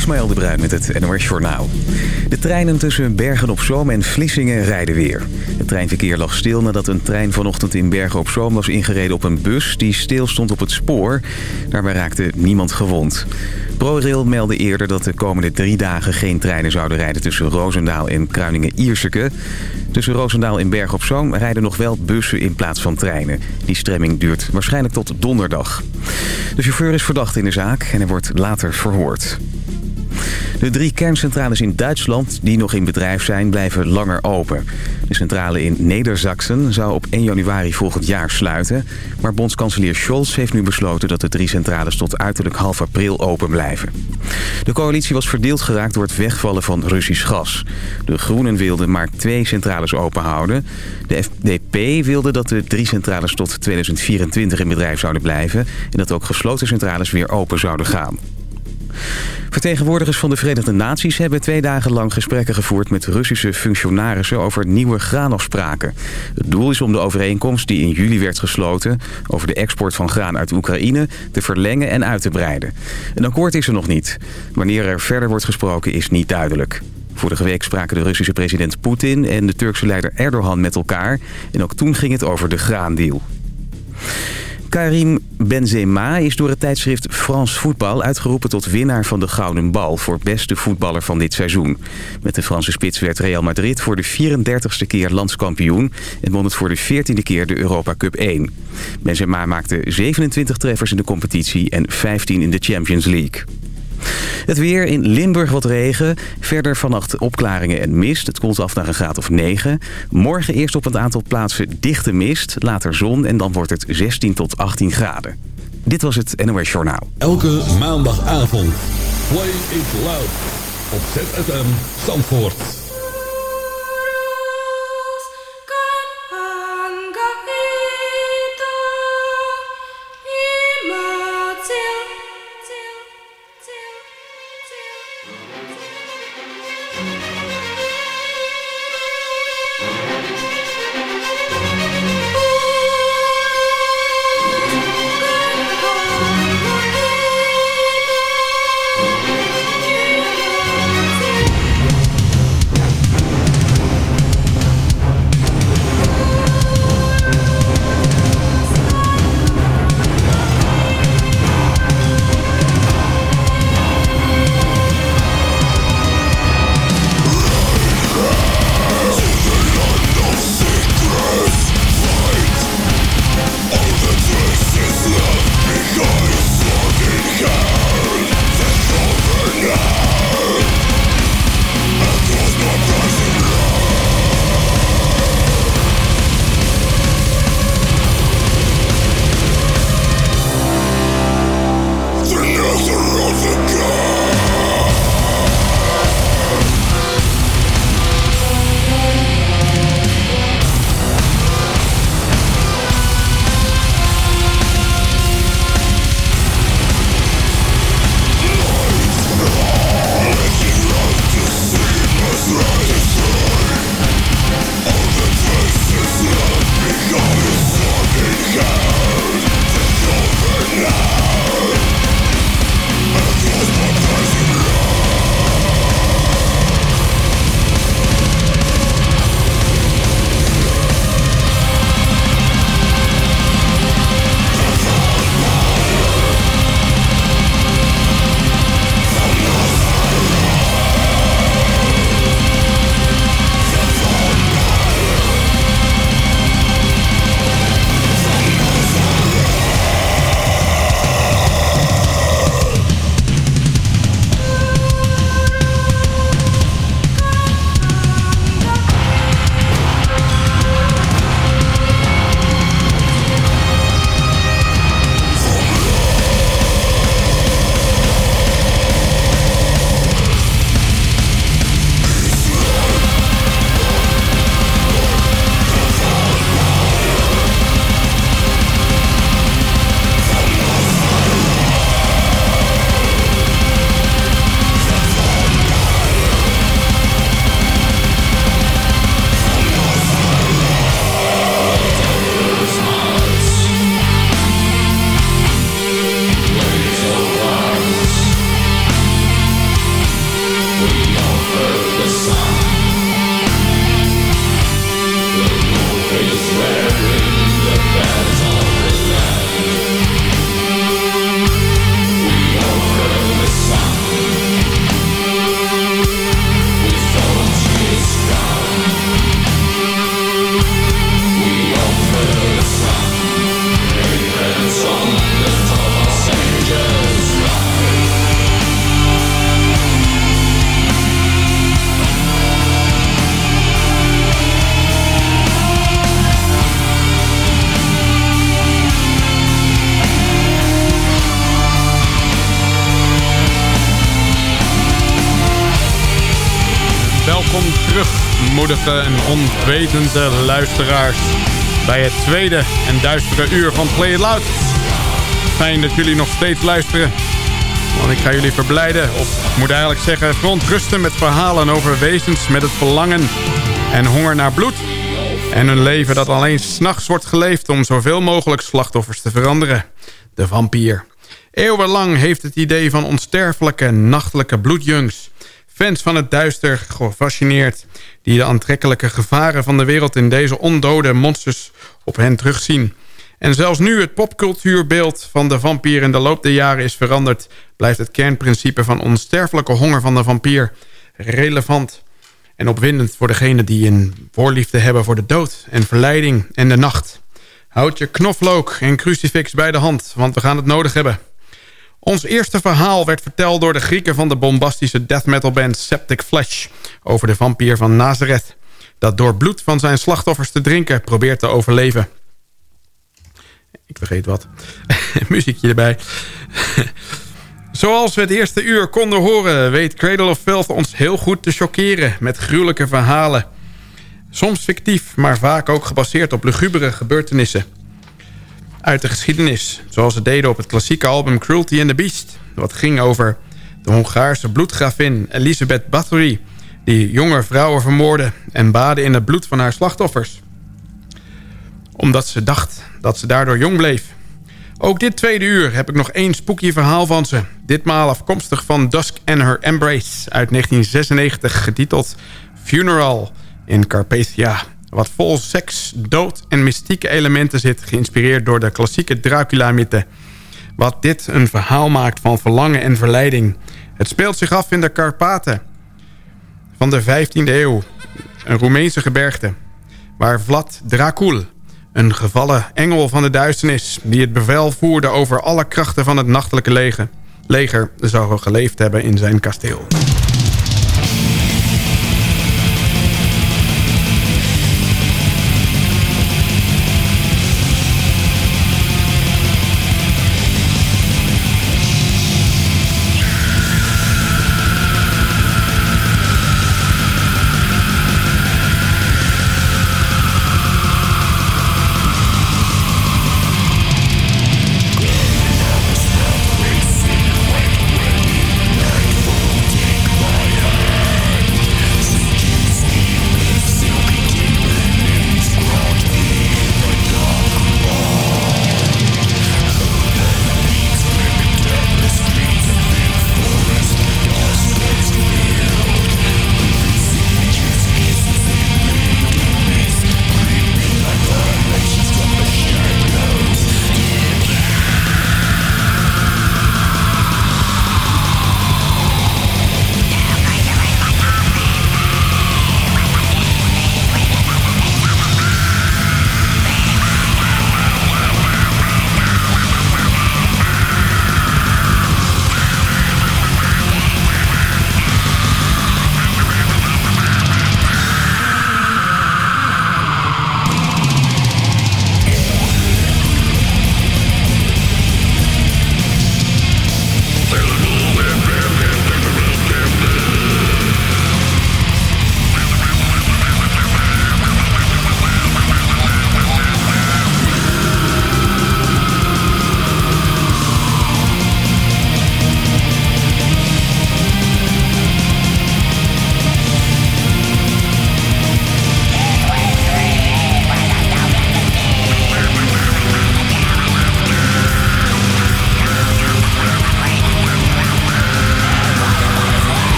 Ismaël de Bruin met het NOS Journaal. De treinen tussen Bergen op Zoom en Vlissingen rijden weer. Het treinverkeer lag stil nadat een trein vanochtend in Bergen op Zoom was ingereden op een bus... die stil stond op het spoor. Daarbij raakte niemand gewond. ProRail meldde eerder dat de komende drie dagen geen treinen zouden rijden... tussen Roosendaal en Kruiningen-Ierseke. Tussen Roosendaal en Bergen op Zoom rijden nog wel bussen in plaats van treinen. Die stremming duurt waarschijnlijk tot donderdag. De chauffeur is verdacht in de zaak en hij wordt later verhoord. De drie kerncentrales in Duitsland die nog in bedrijf zijn blijven langer open. De centrale in Neder-Zaksen zou op 1 januari volgend jaar sluiten. Maar bondskanselier Scholz heeft nu besloten dat de drie centrales tot uiterlijk half april open blijven. De coalitie was verdeeld geraakt door het wegvallen van Russisch gas. De Groenen wilden maar twee centrales open houden. De FDP wilde dat de drie centrales tot 2024 in bedrijf zouden blijven... en dat ook gesloten centrales weer open zouden gaan. Vertegenwoordigers van de Verenigde Naties hebben twee dagen lang gesprekken gevoerd met Russische functionarissen over nieuwe graanafspraken. Het doel is om de overeenkomst die in juli werd gesloten over de export van graan uit Oekraïne te verlengen en uit te breiden. Een akkoord is er nog niet. Wanneer er verder wordt gesproken is niet duidelijk. Vorige week spraken de Russische president Poetin en de Turkse leider Erdogan met elkaar. En ook toen ging het over de graandeal. Karim Benzema is door het tijdschrift France Voetbal uitgeroepen tot winnaar van de Gouden Bal voor beste voetballer van dit seizoen. Met de Franse spits werd Real Madrid voor de 34ste keer landskampioen en won het voor de 14e keer de Europa Cup 1. Benzema maakte 27 treffers in de competitie en 15 in de Champions League. Het weer in Limburg wat regen. Verder vannacht opklaringen en mist. Het koelt af naar een graad of 9. Morgen eerst op een aantal plaatsen dichte mist. Later zon en dan wordt het 16 tot 18 graden. Dit was het NOS Journaal. Elke maandagavond. Play it loud. Op ZFM Zandvoort. Moedige en onwetende luisteraars... bij het tweede en duistere uur van Play It Loud. Fijn dat jullie nog steeds luisteren. Want ik ga jullie verblijden, of ik moet eigenlijk zeggen... verontrusten met verhalen over wezens met het verlangen en honger naar bloed... en een leven dat alleen s'nachts wordt geleefd... om zoveel mogelijk slachtoffers te veranderen. De vampier. Eeuwenlang heeft het idee van onsterfelijke, nachtelijke bloedjunks fans van het duister gefascineerd... die de aantrekkelijke gevaren van de wereld in deze ondode monsters op hen terugzien. En zelfs nu het popcultuurbeeld van de vampier in de loop der jaren is veranderd... blijft het kernprincipe van onsterfelijke honger van de vampier relevant... en opwindend voor degenen die een voorliefde hebben voor de dood en verleiding en de nacht. Houd je knoflook en crucifix bij de hand, want we gaan het nodig hebben... Ons eerste verhaal werd verteld door de Grieken van de bombastische death metal band Septic Flesh... over de vampier van Nazareth... dat door bloed van zijn slachtoffers te drinken probeert te overleven. Ik vergeet wat. Muziekje erbij. Zoals we het eerste uur konden horen... weet Cradle of Filth ons heel goed te chockeren met gruwelijke verhalen. Soms fictief, maar vaak ook gebaseerd op lugubere gebeurtenissen uit de geschiedenis. Zoals ze deden op het klassieke album Cruelty and the Beast. Wat ging over de Hongaarse bloedgravin Elisabeth Bathory... die jonge vrouwen vermoordde en baden in het bloed van haar slachtoffers. Omdat ze dacht dat ze daardoor jong bleef. Ook dit tweede uur heb ik nog één spooky verhaal van ze. Ditmaal afkomstig van Dusk and Her Embrace uit 1996... getiteld Funeral in Carpathia wat vol seks, dood en mystieke elementen zit... geïnspireerd door de klassieke Dracula-mythe. Wat dit een verhaal maakt van verlangen en verleiding. Het speelt zich af in de Karpaten van de 15e eeuw. Een Roemeense gebergte. Waar Vlad Dracul, een gevallen engel van de duisternis... die het bevel voerde over alle krachten van het nachtelijke leger... leger zou geleefd hebben in zijn kasteel.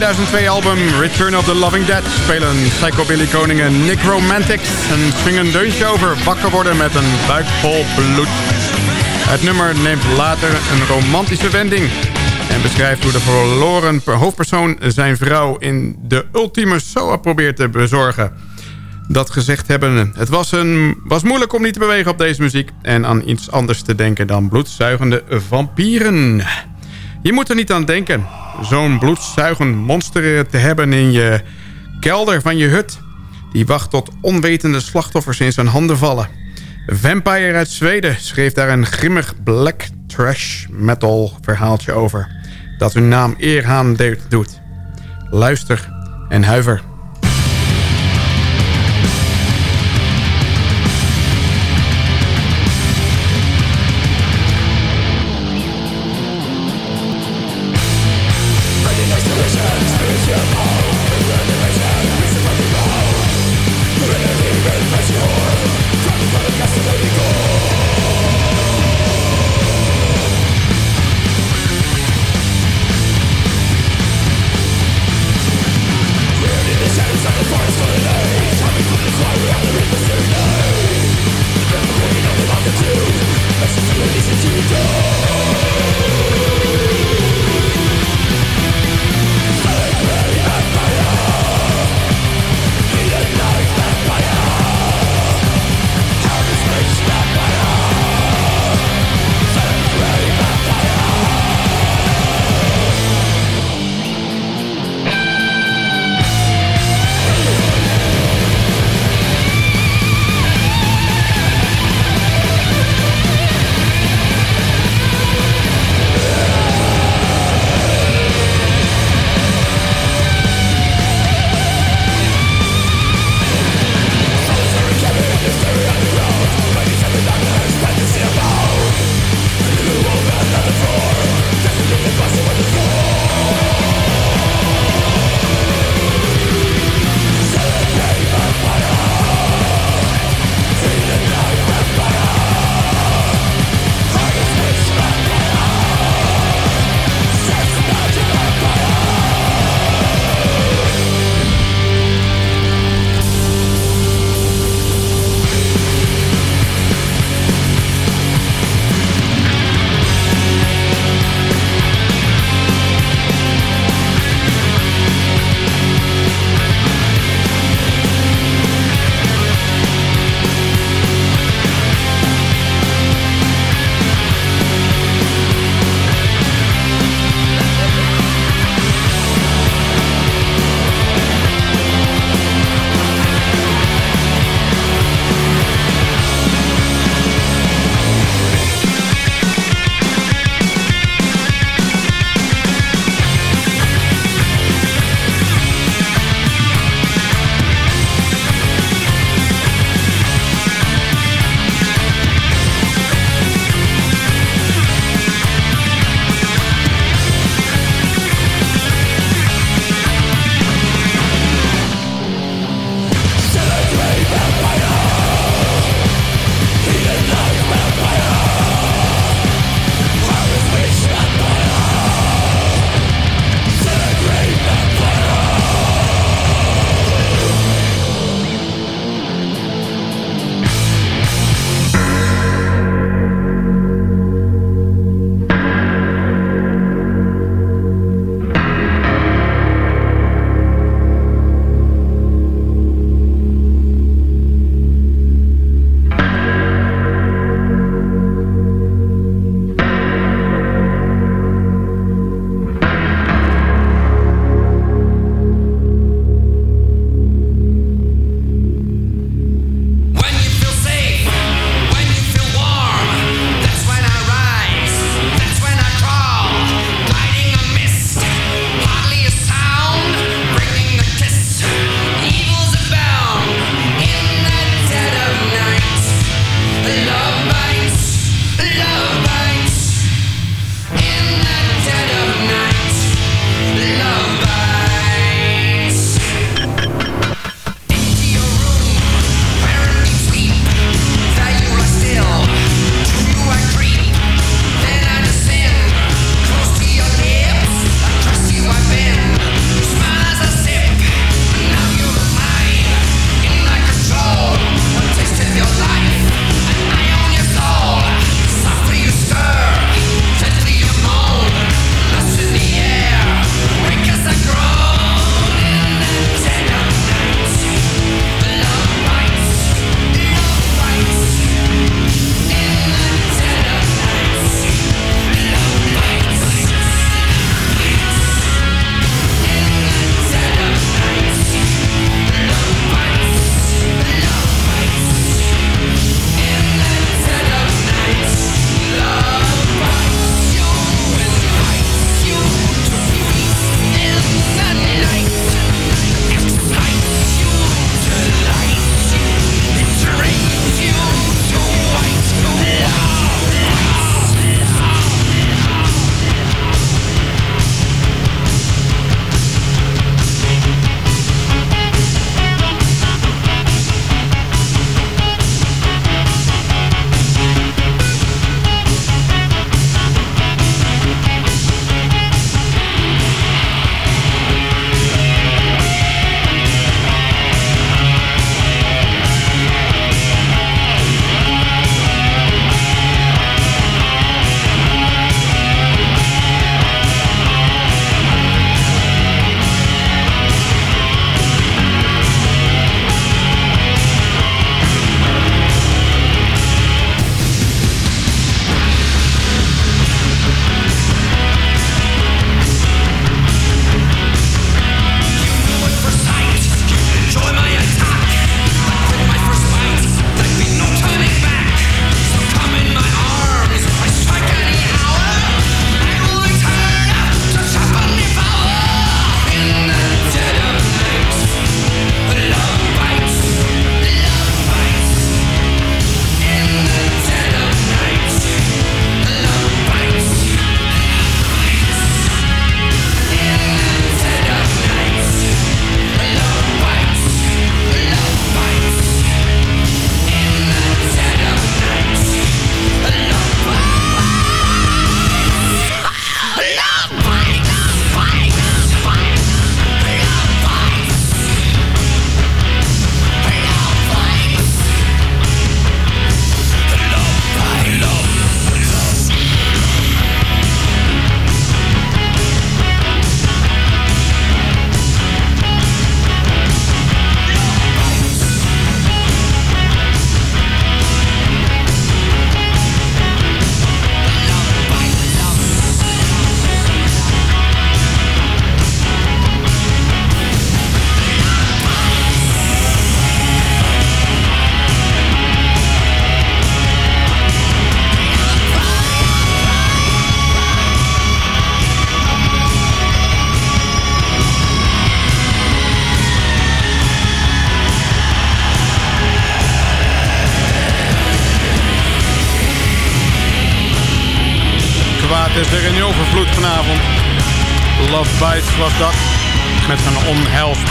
2002-album Return of the Loving Dead... spelen psychobilly koningen Nick Romantics... een swingend deuntje over wakker worden met een buik vol bloed. Het nummer neemt later een romantische wending... en beschrijft hoe de verloren hoofdpersoon zijn vrouw... in de ultieme SOA probeert te bezorgen... Dat gezegd hebben, het was, een, was moeilijk om niet te bewegen op deze muziek... en aan iets anders te denken dan bloedzuigende vampieren. Je moet er niet aan denken. Zo'n bloedzuigend monster te hebben in je kelder van je hut... die wacht tot onwetende slachtoffers in zijn handen vallen. Vampire uit Zweden schreef daar een grimmig black trash metal verhaaltje over... dat hun naam eer aan doet. Luister en huiver.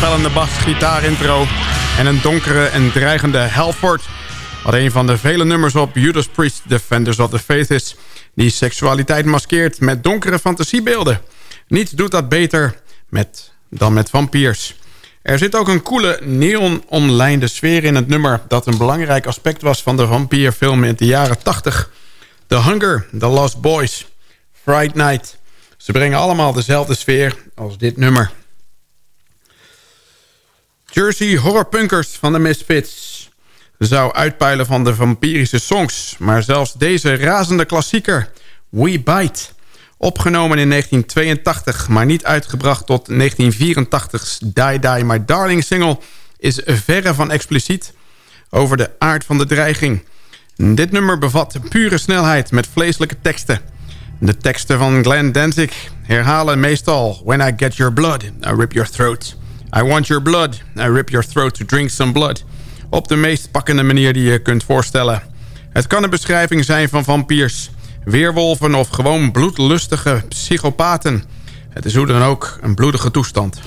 Onheilspellende basgitaarintro. En een donkere en dreigende Halford. Wat een van de vele nummers op Judas Priest Defenders of the Faith is. Die seksualiteit maskeert met donkere fantasiebeelden. Niets doet dat beter met, dan met vampiers. Er zit ook een coole neon-omlijnde sfeer in het nummer... dat een belangrijk aspect was van de vampierfilm in de jaren 80. The Hunger, The Lost Boys, Fright Night. Ze brengen allemaal dezelfde sfeer als dit nummer. Jersey Horrorpunkers van de Misfits zou uitpeilen van de vampirische songs. Maar zelfs deze razende klassieker, We Bite... opgenomen in 1982, maar niet uitgebracht tot 1984's Die Die My Darling single... is verre van expliciet over de aard van de dreiging... Dit nummer bevat pure snelheid met vleeselijke teksten. De teksten van Glenn Danzig herhalen meestal... When I get your blood, I rip your throat. I want your blood, I rip your throat to drink some blood. Op de meest pakkende manier die je kunt voorstellen. Het kan een beschrijving zijn van vampiers, weerwolven... of gewoon bloedlustige psychopaten. Het is hoe dan ook een bloedige toestand.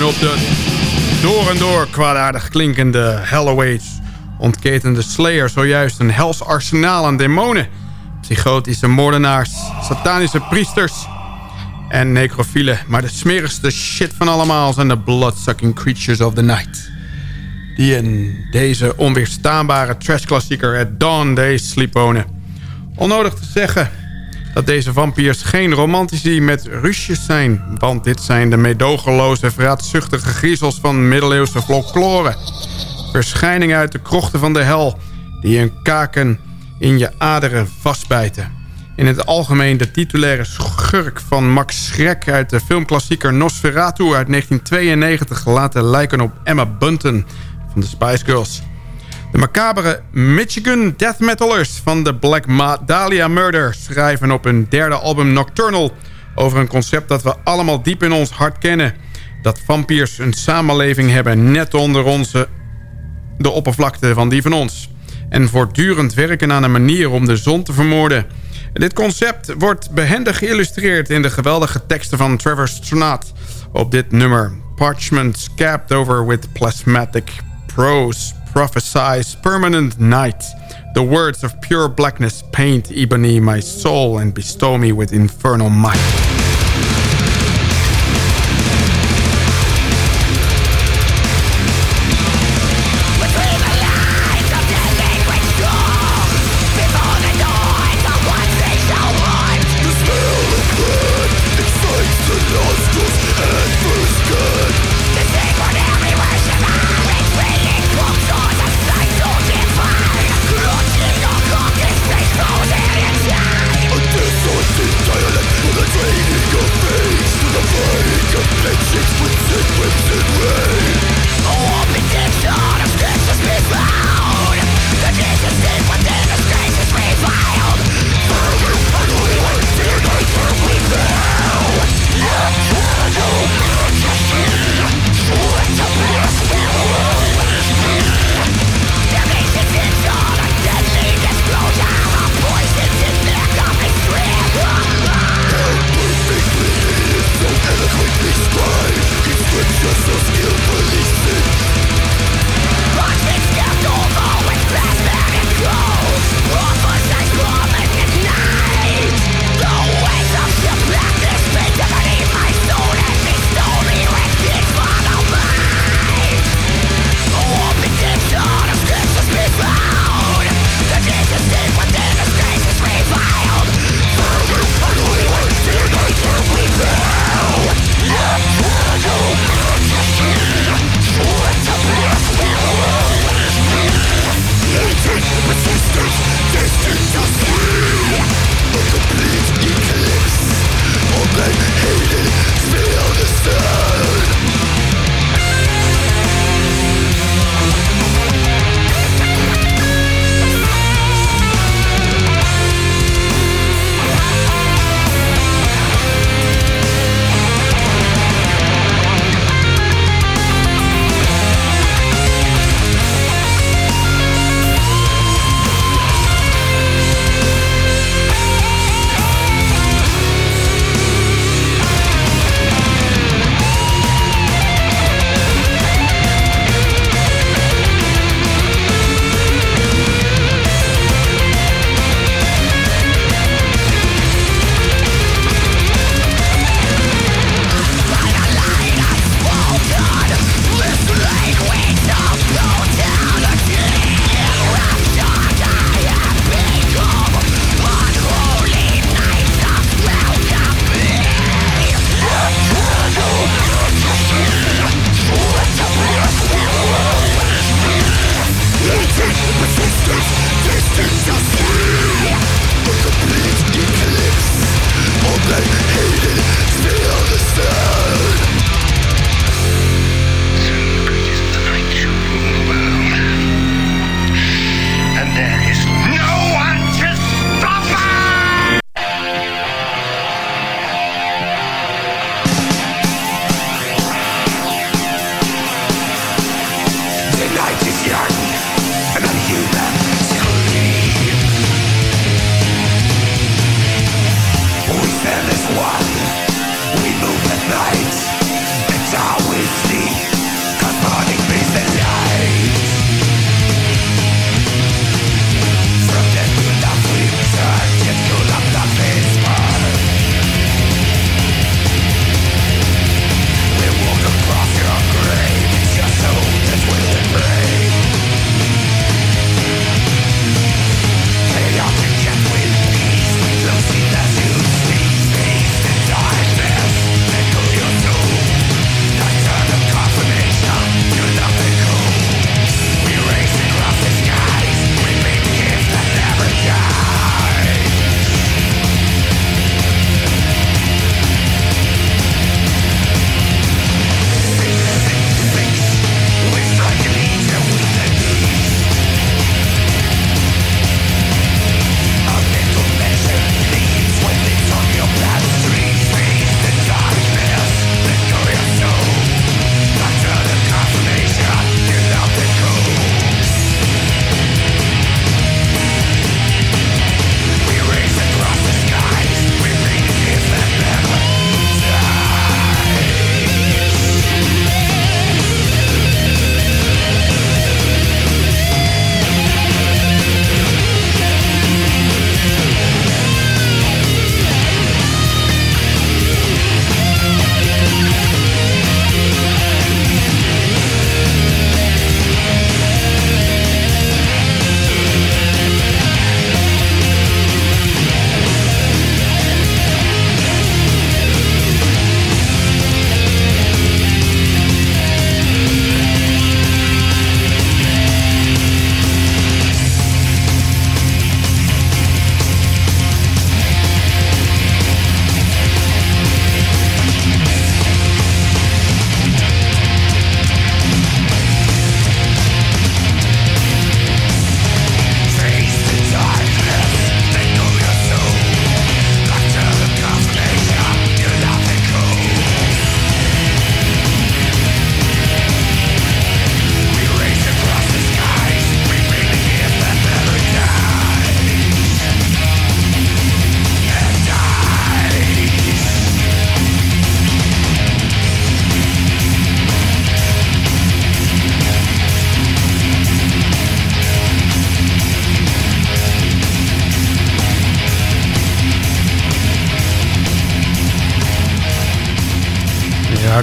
En door kwaadaardig klinkende Halloways ontketende Slayer zojuist een hels arsenaal aan demonen, psychotische moordenaars, satanische priesters en necrofielen. Maar de smerigste shit van allemaal zijn de bloodsucking creatures of the night. Die in deze onweerstaanbare trashklassieker at Dawn Days Sleep wonen. Onnodig te zeggen dat deze vampiers geen romantici met rusjes zijn. Want dit zijn de meedogenloze, vraatzuchtige griezels van middeleeuwse folklore. Verschijningen uit de krochten van de hel... die hun kaken in je aderen vastbijten. In het algemeen de titulaire schurk van Max Schreck... uit de filmklassieker Nosferatu uit 1992... laten lijken op Emma Bunton van de Spice Girls... De macabere Michigan death metalers van de Black Dahlia Murder... schrijven op hun derde album Nocturnal... over een concept dat we allemaal diep in ons hart kennen. Dat vampiers een samenleving hebben net onder onze, de oppervlakte van die van ons. En voortdurend werken aan een manier om de zon te vermoorden. Dit concept wordt behendig geïllustreerd in de geweldige teksten van Trevor Stronat op dit nummer. Parchment scabbed over with plasmatic prose prophesies permanent night. The words of pure blackness paint ebony my soul and bestow me with infernal might.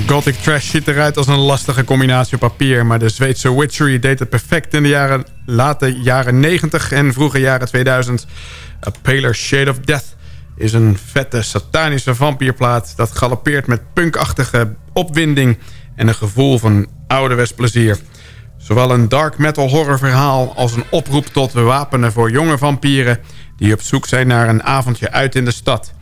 Gothic Trash ziet eruit als een lastige combinatie op papier... maar de Zweedse Witchery deed het perfect in de jaren, late jaren 90 en vroege jaren 2000. A Paler Shade of Death is een vette satanische vampierplaat... dat galoppeert met punkachtige opwinding en een gevoel van ouderwets plezier. Zowel een dark metal horror verhaal als een oproep tot wapenen voor jonge vampieren... die op zoek zijn naar een avondje uit in de stad...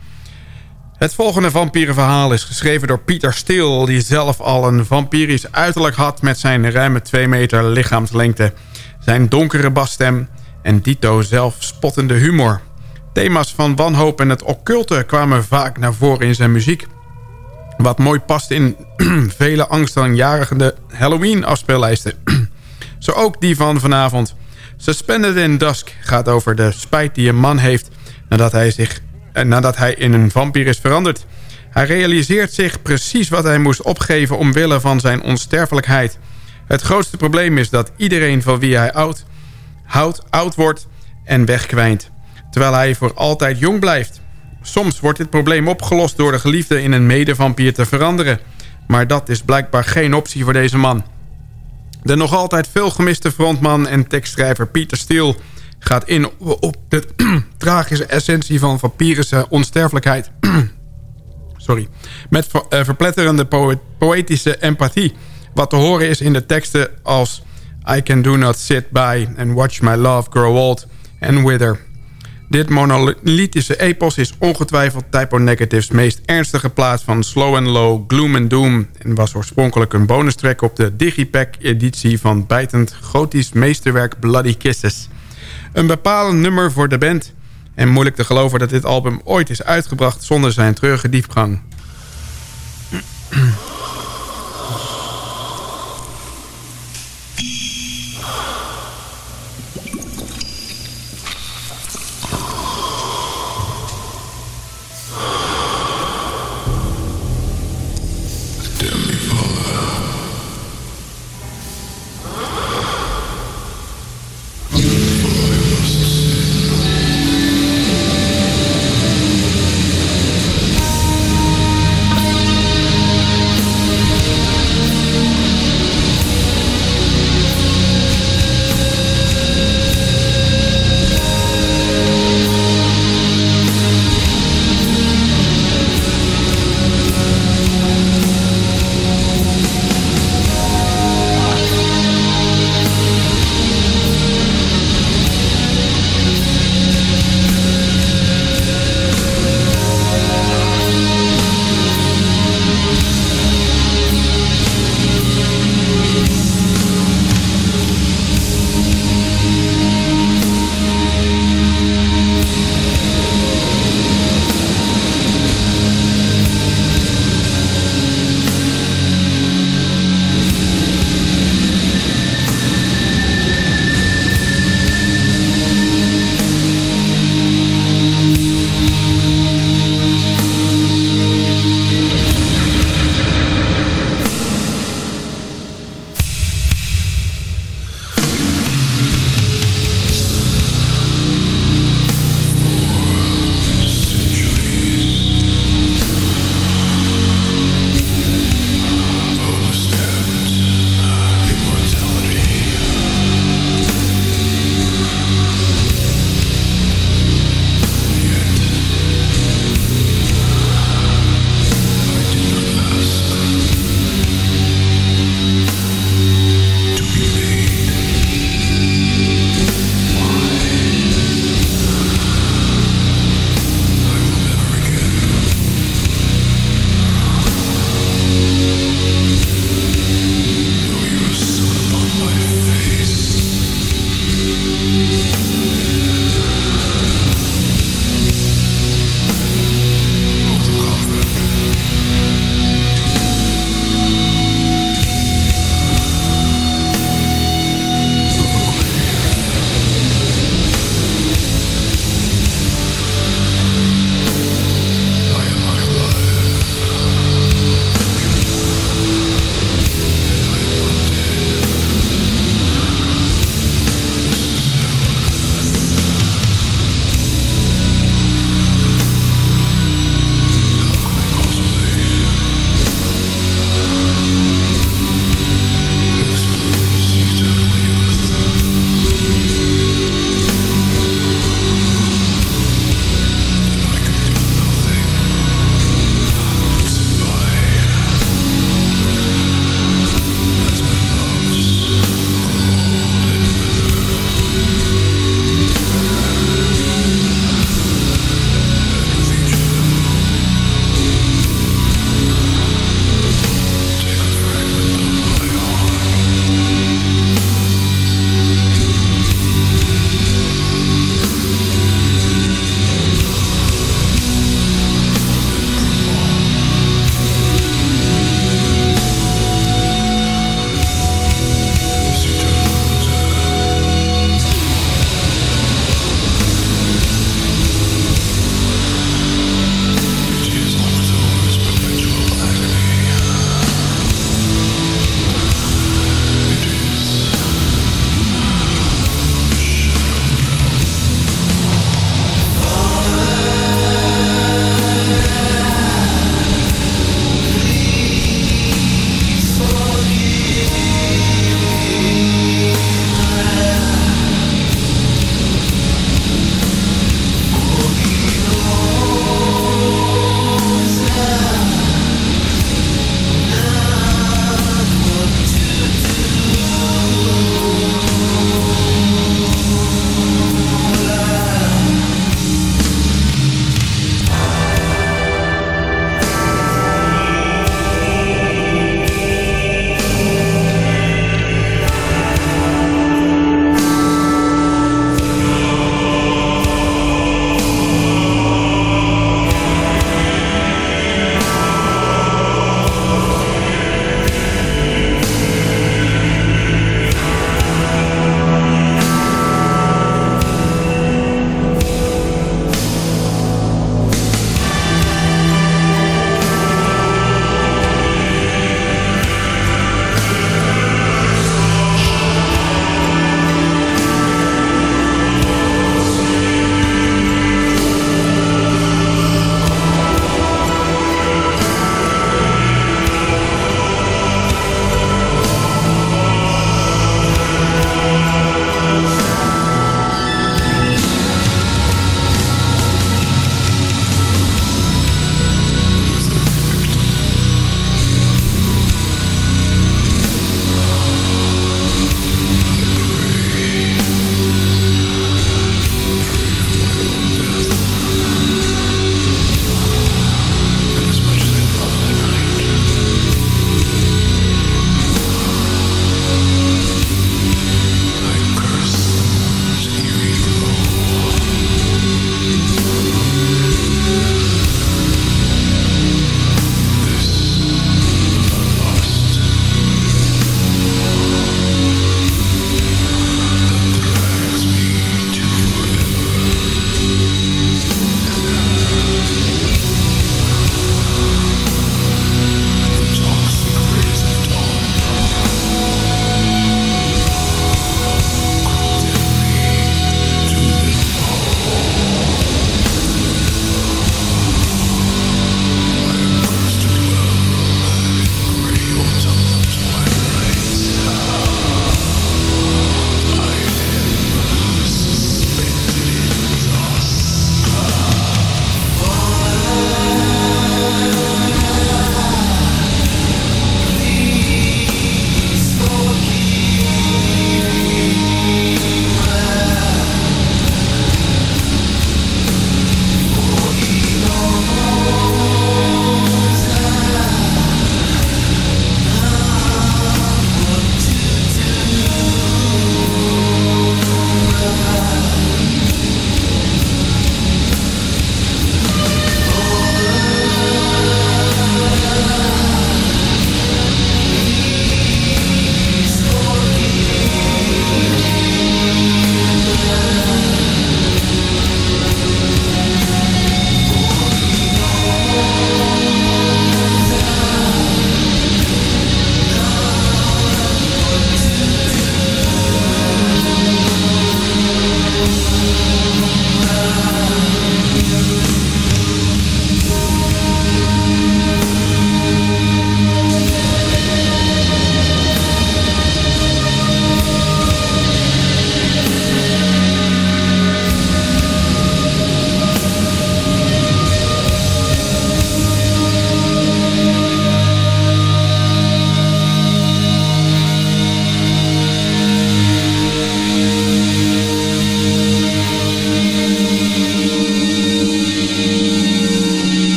Het volgende vampierenverhaal is geschreven door Pieter Stil... die zelf al een vampirisch uiterlijk had... met zijn ruime 2 meter lichaamslengte... zijn donkere basstem en dito zelf spottende humor. Thema's van wanhoop en het occulte kwamen vaak naar voren in zijn muziek. Wat mooi past in vele angstaanjagende Halloween-afspeellijsten. Zo ook die van vanavond. Suspended in Dusk gaat over de spijt die een man heeft... nadat hij zich nadat hij in een vampier is veranderd. Hij realiseert zich precies wat hij moest opgeven omwille van zijn onsterfelijkheid. Het grootste probleem is dat iedereen van wie hij oud, houdt, oud wordt en wegkwijnt. Terwijl hij voor altijd jong blijft. Soms wordt dit probleem opgelost door de geliefde in een medevampier te veranderen. Maar dat is blijkbaar geen optie voor deze man. De nog altijd veel gemiste frontman en tekstschrijver Pieter Steele gaat in op de tragische essentie van vampirische onsterfelijkheid. Sorry. Met eh, verpletterende poëtische empathie. Wat te horen is in de teksten als... I can do not sit by and watch my love grow old and wither. Dit monolithische epos is ongetwijfeld Typo Negative's meest ernstige plaats van Slow and Low, Gloom and Doom... en was oorspronkelijk een bonus track op de Digipack-editie van bijtend gotisch meesterwerk Bloody Kisses... Een bepalend nummer voor de band. En moeilijk te geloven dat dit album ooit is uitgebracht zonder zijn treurige diepgang.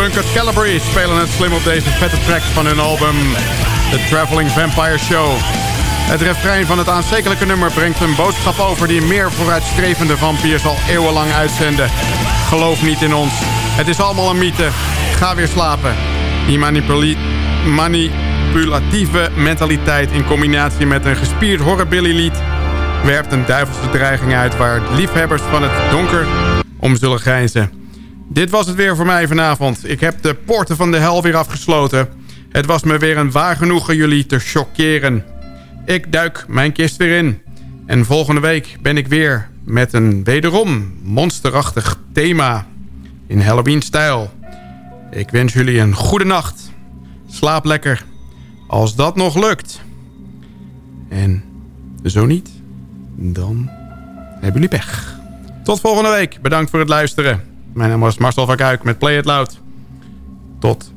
Punkers Calibri spelen het slim op deze vette tracks van hun album The Traveling Vampire Show. Het refrein van het aanstekelijke nummer brengt een boodschap over die meer vooruitstrevende vampiers al eeuwenlang uitzenden. Geloof niet in ons. Het is allemaal een mythe. Ga weer slapen. Die manipulatieve mentaliteit in combinatie met een gespierd horrorbilly lied werpt een duivelse dreiging uit waar liefhebbers van het donker om zullen grijnzen. Dit was het weer voor mij vanavond. Ik heb de poorten van de hel weer afgesloten. Het was me weer een waar genoegen jullie te chockeren. Ik duik mijn kist weer in. En volgende week ben ik weer met een wederom monsterachtig thema in Halloween-stijl. Ik wens jullie een goede nacht. Slaap lekker. Als dat nog lukt. En zo niet, dan hebben jullie pech. Tot volgende week. Bedankt voor het luisteren. Mijn naam was Marcel van Kuik met Play It Loud. Tot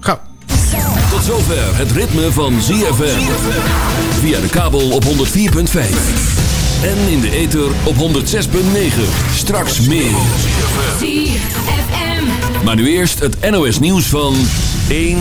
gauw. Tot zover het ritme van ZFM. Via de kabel op 104.5. En in de ether op 106.9. Straks meer. ZFM. Maar nu eerst het NOS nieuws van 1